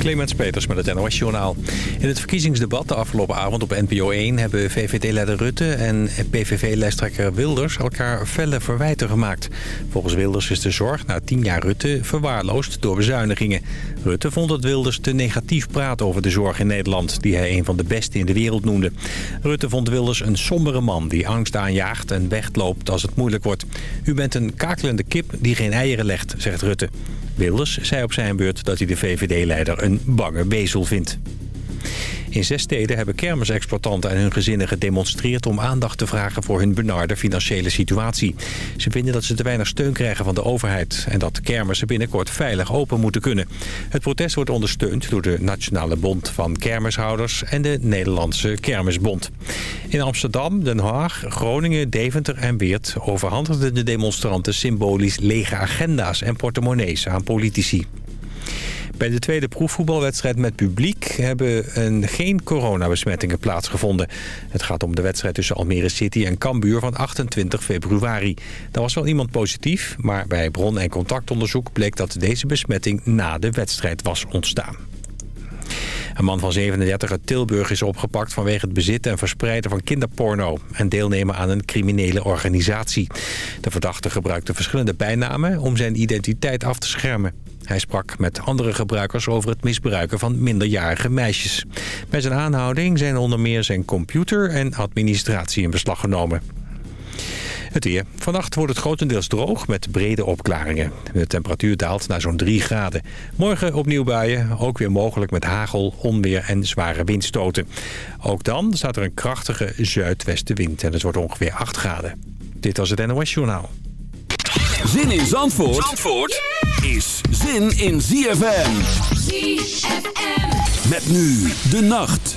Clemens Peters met het NOS Journaal. In het verkiezingsdebat de afgelopen avond op NPO 1... hebben VVD-leider Rutte en PVV-lijsttrekker Wilders... elkaar felle verwijten gemaakt. Volgens Wilders is de zorg na tien jaar Rutte verwaarloosd door bezuinigingen. Rutte vond dat Wilders te negatief praat over de zorg in Nederland... die hij een van de beste in de wereld noemde. Rutte vond Wilders een sombere man die angst aanjaagt en wegloopt als het moeilijk wordt. U bent een kakelende kip die geen eieren legt, zegt Rutte. Wilders zei op zijn beurt dat hij de VVD-leider een bange bezel vindt. In zes steden hebben kermisexploitanten en hun gezinnen gedemonstreerd... om aandacht te vragen voor hun benarde financiële situatie. Ze vinden dat ze te weinig steun krijgen van de overheid... en dat kermissen binnenkort veilig open moeten kunnen. Het protest wordt ondersteund door de Nationale Bond van Kermishouders... en de Nederlandse Kermisbond. In Amsterdam, Den Haag, Groningen, Deventer en Weert... overhandigden de demonstranten symbolisch lege agenda's en portemonnees aan politici. Bij de tweede proefvoetbalwedstrijd met publiek hebben een, geen coronabesmettingen plaatsgevonden. Het gaat om de wedstrijd tussen Almere City en Cambuur van 28 februari. Daar was wel iemand positief, maar bij bron- en contactonderzoek bleek dat deze besmetting na de wedstrijd was ontstaan. Een man van 37 uit Tilburg is opgepakt vanwege het bezitten en verspreiden van kinderporno... en deelnemen aan een criminele organisatie. De verdachte gebruikte verschillende bijnamen om zijn identiteit af te schermen. Hij sprak met andere gebruikers over het misbruiken van minderjarige meisjes. Bij zijn aanhouding zijn onder meer zijn computer en administratie in beslag genomen. Het weer. Vannacht wordt het grotendeels droog met brede opklaringen. De temperatuur daalt naar zo'n 3 graden. Morgen opnieuw buien, ook weer mogelijk met hagel, onweer en zware windstoten. Ook dan staat er een krachtige zuidwestenwind en het wordt ongeveer 8 graden. Dit was het NOS Journaal. Zin in Zandvoort, Zandvoort is zin in ZFM. ZFM. Met nu de nacht.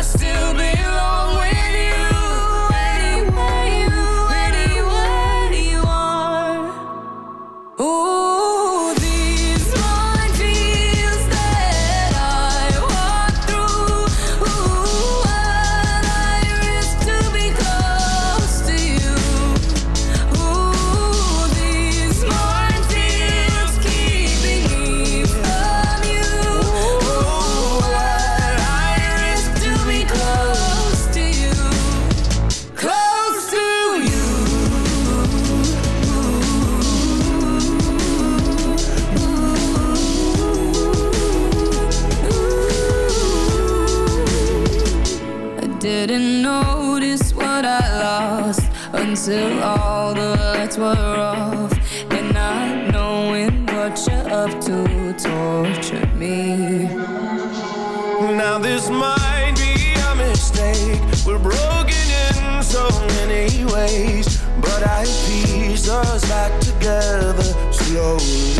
I still belong I us back together slowly.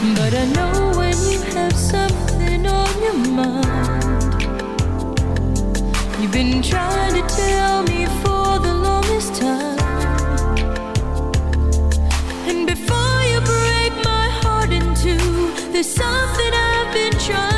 But I know when you have something on your mind. You've been trying to tell me for the longest time. And before you break my heart in two, there's something I've been trying.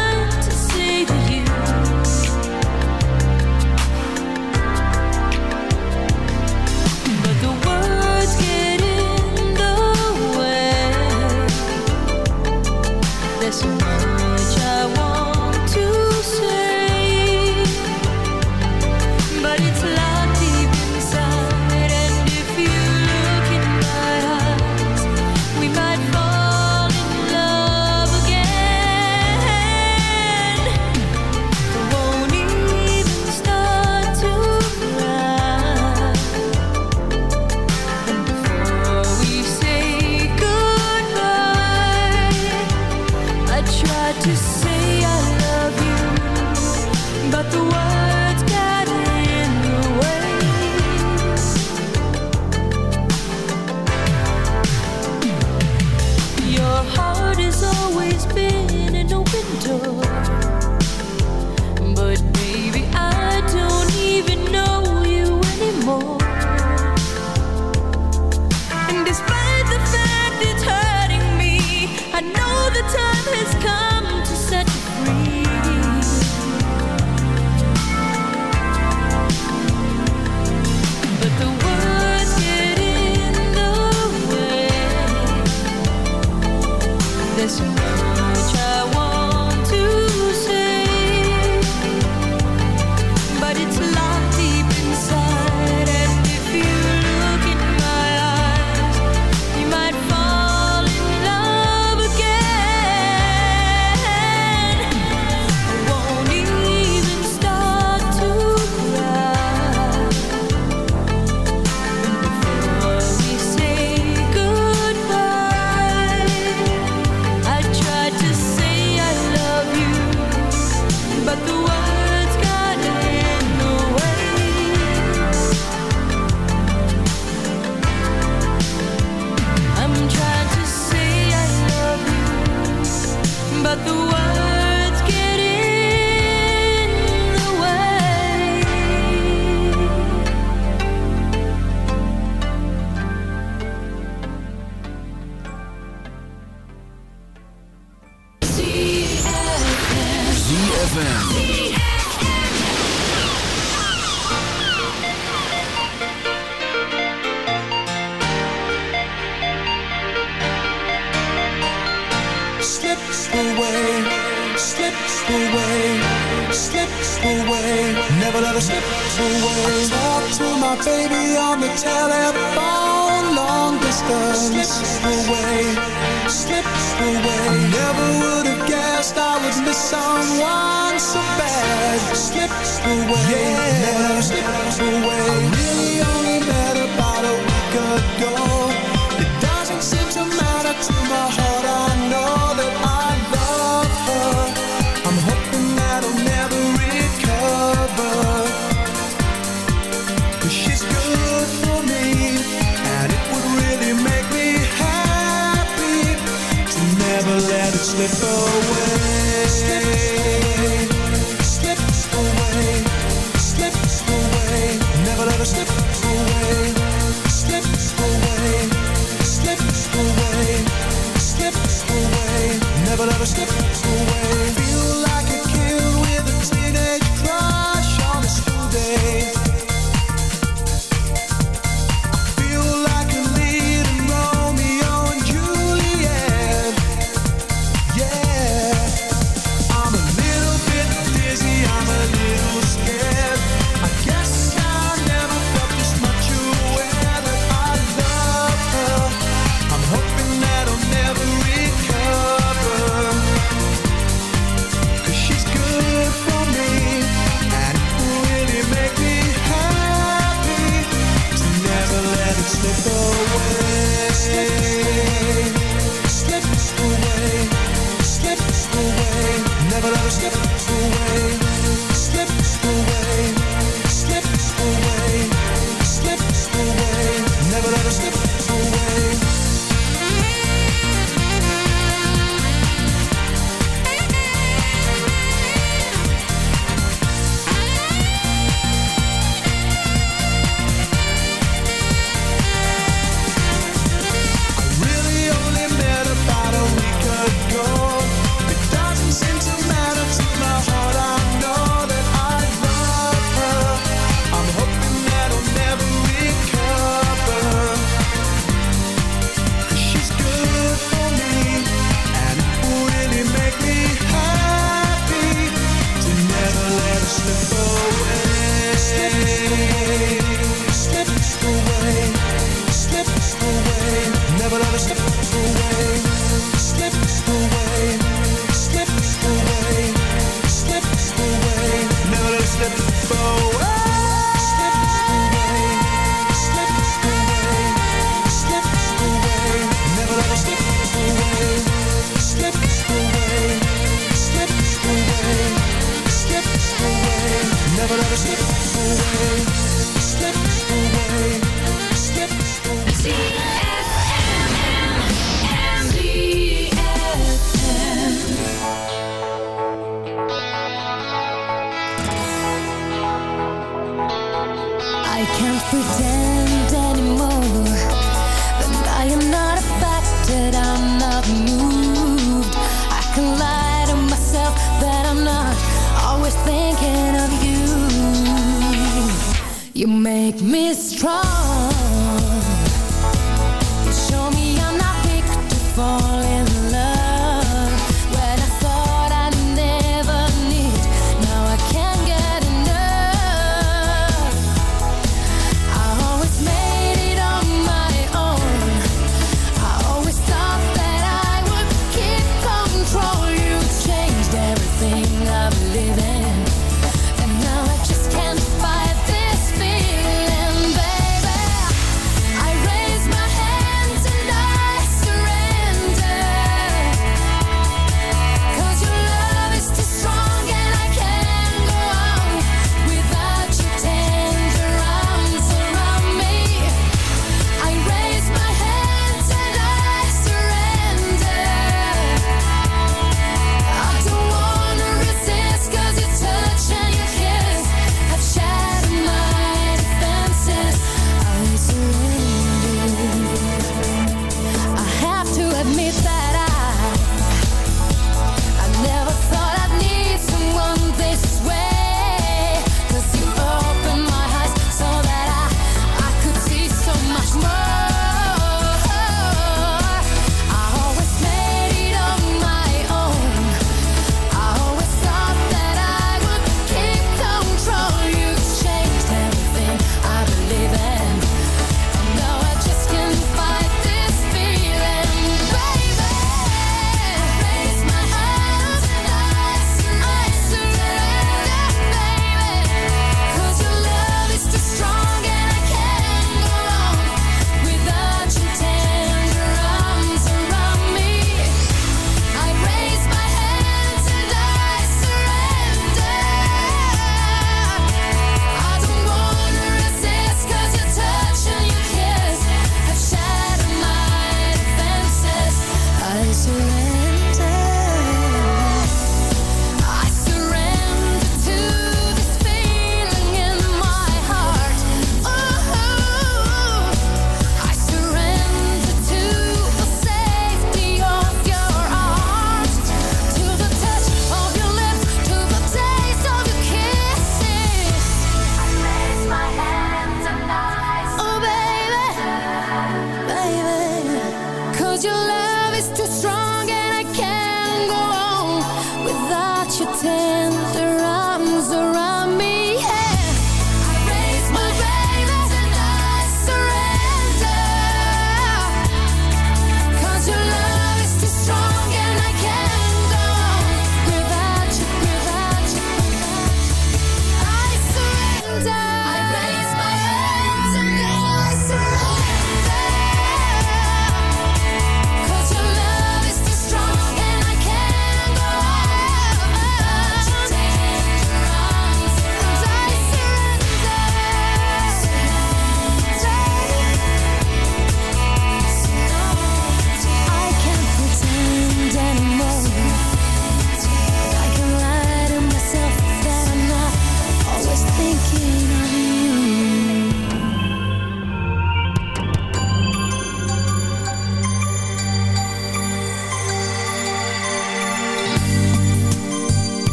Never let it slip away.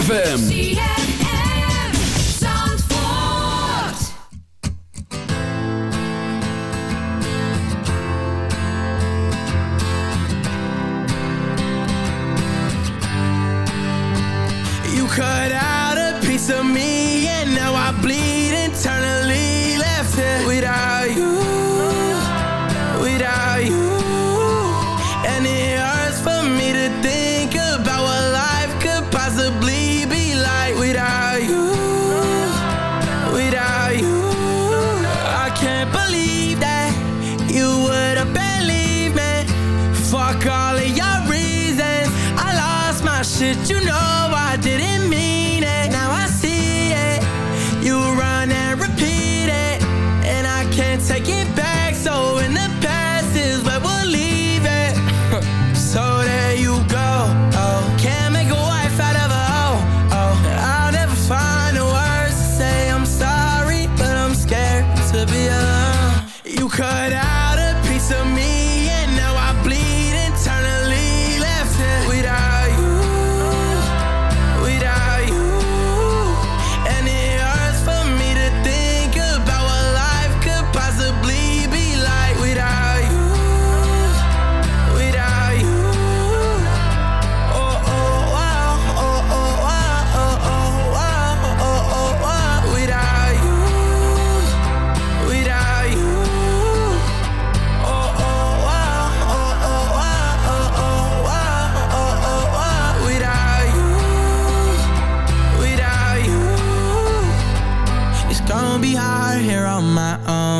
ZFM.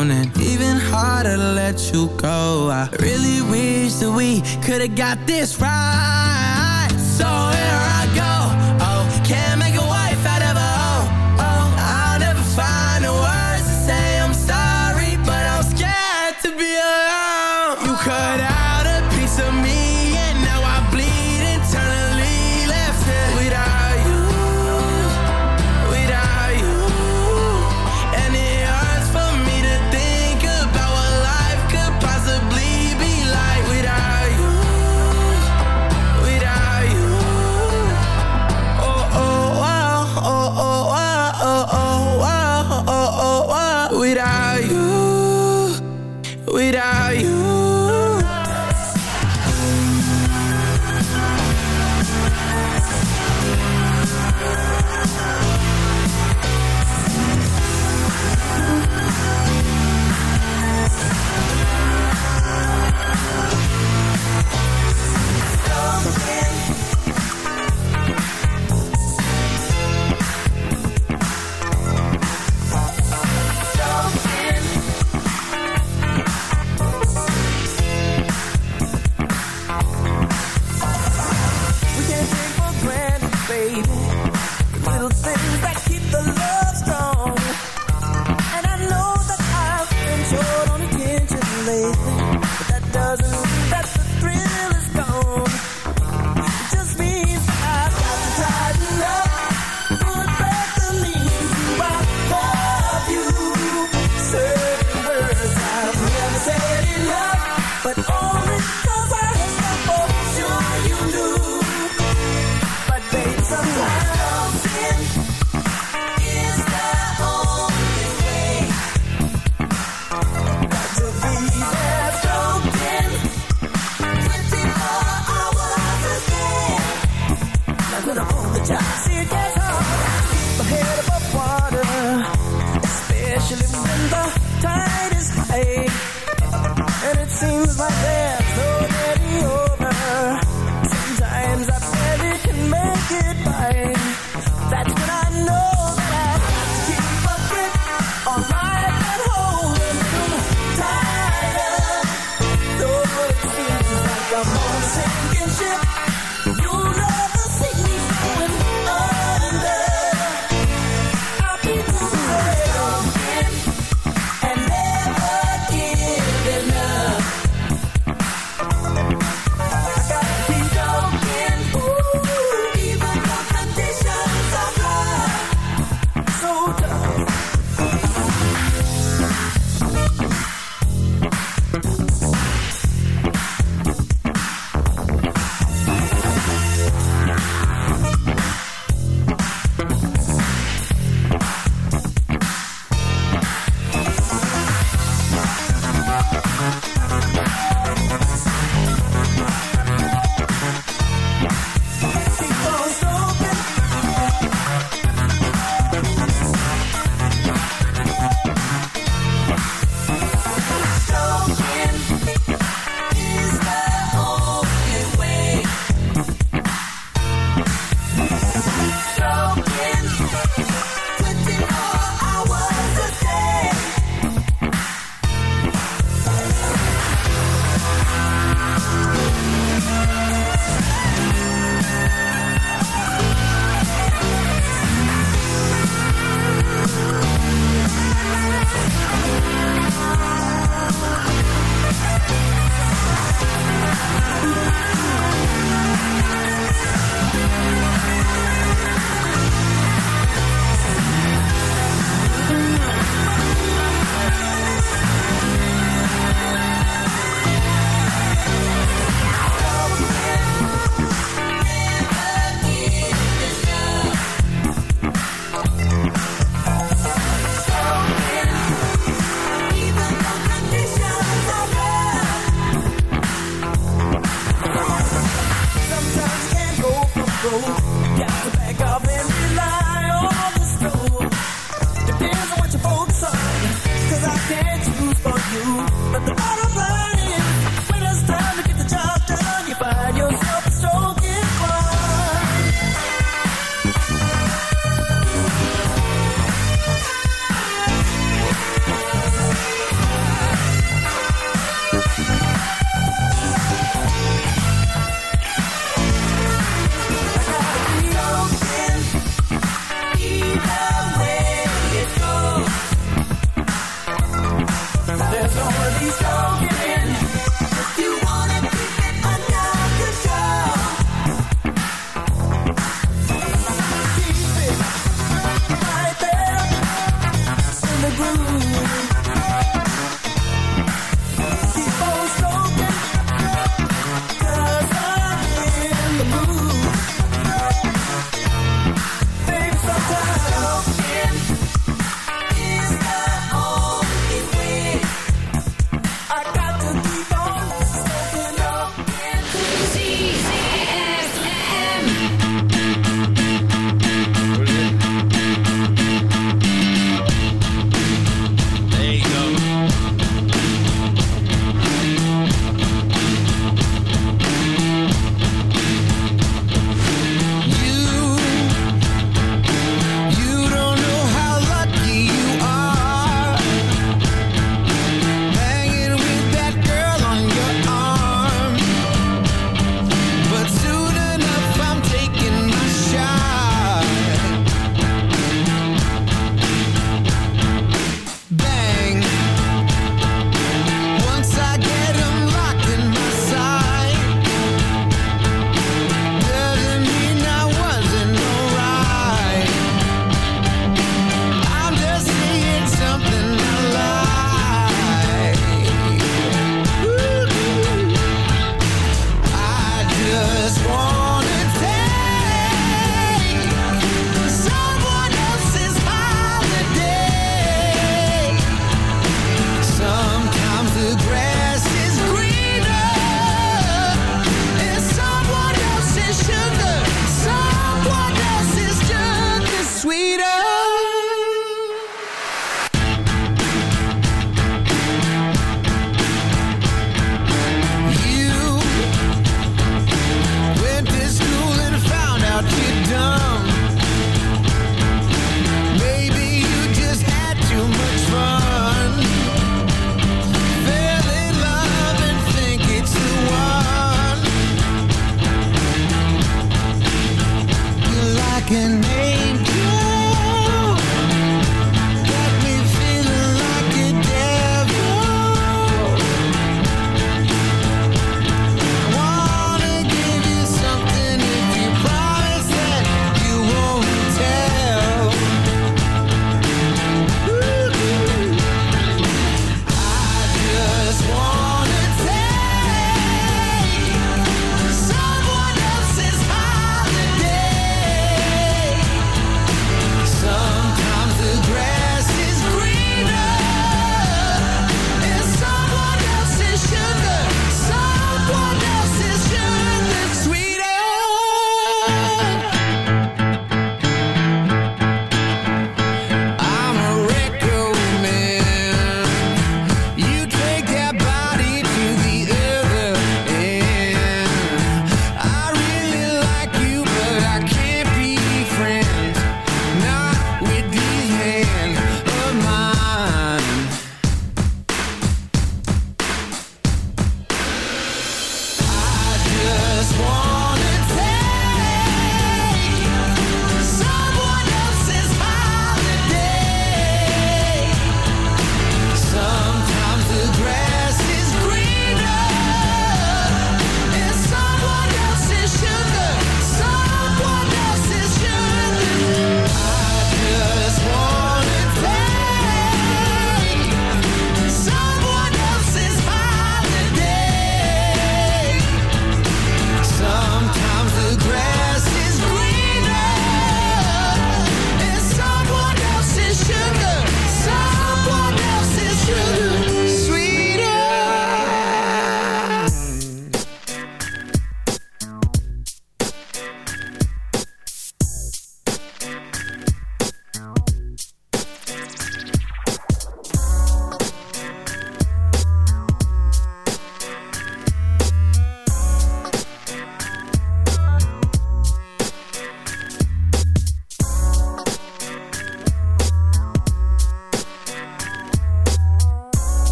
down and even harder to let you go. I really wish that we could have got this right. So here I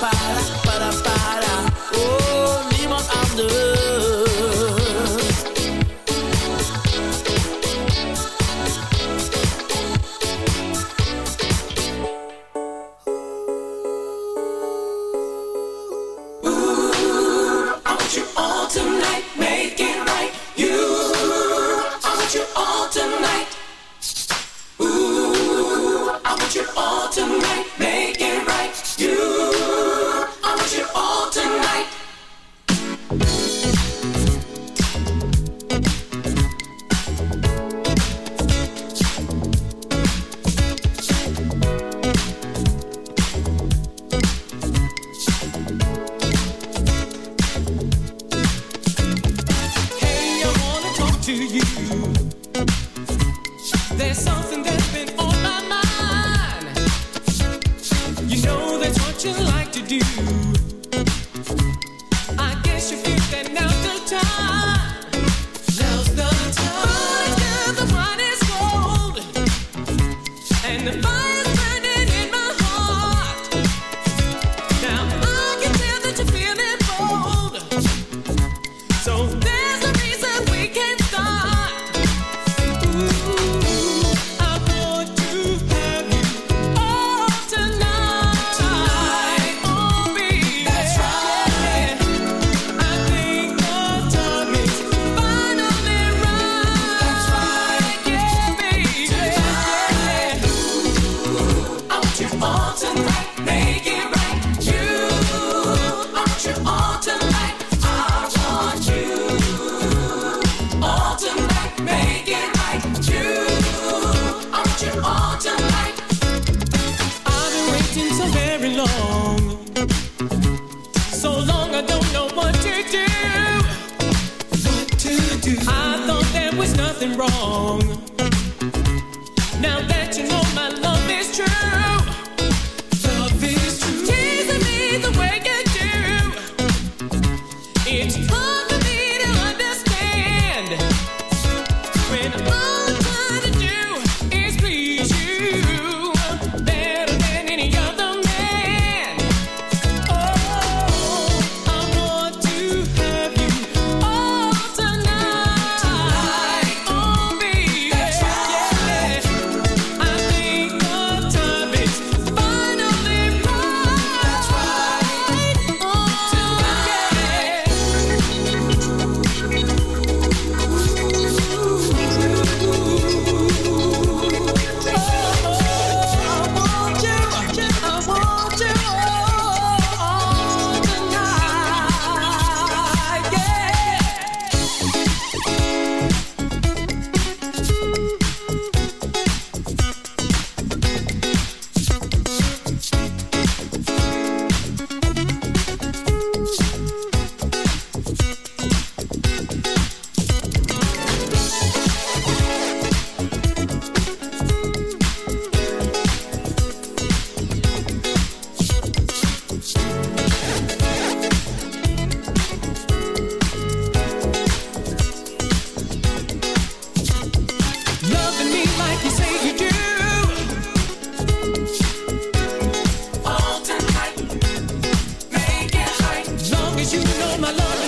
para, para, para, my Lord.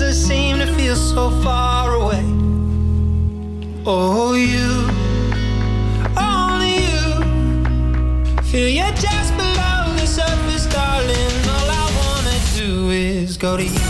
doesn't seem to feel so far away. Oh, you, only you. Feel you just below the surface, darling. All I wanna do is go to you.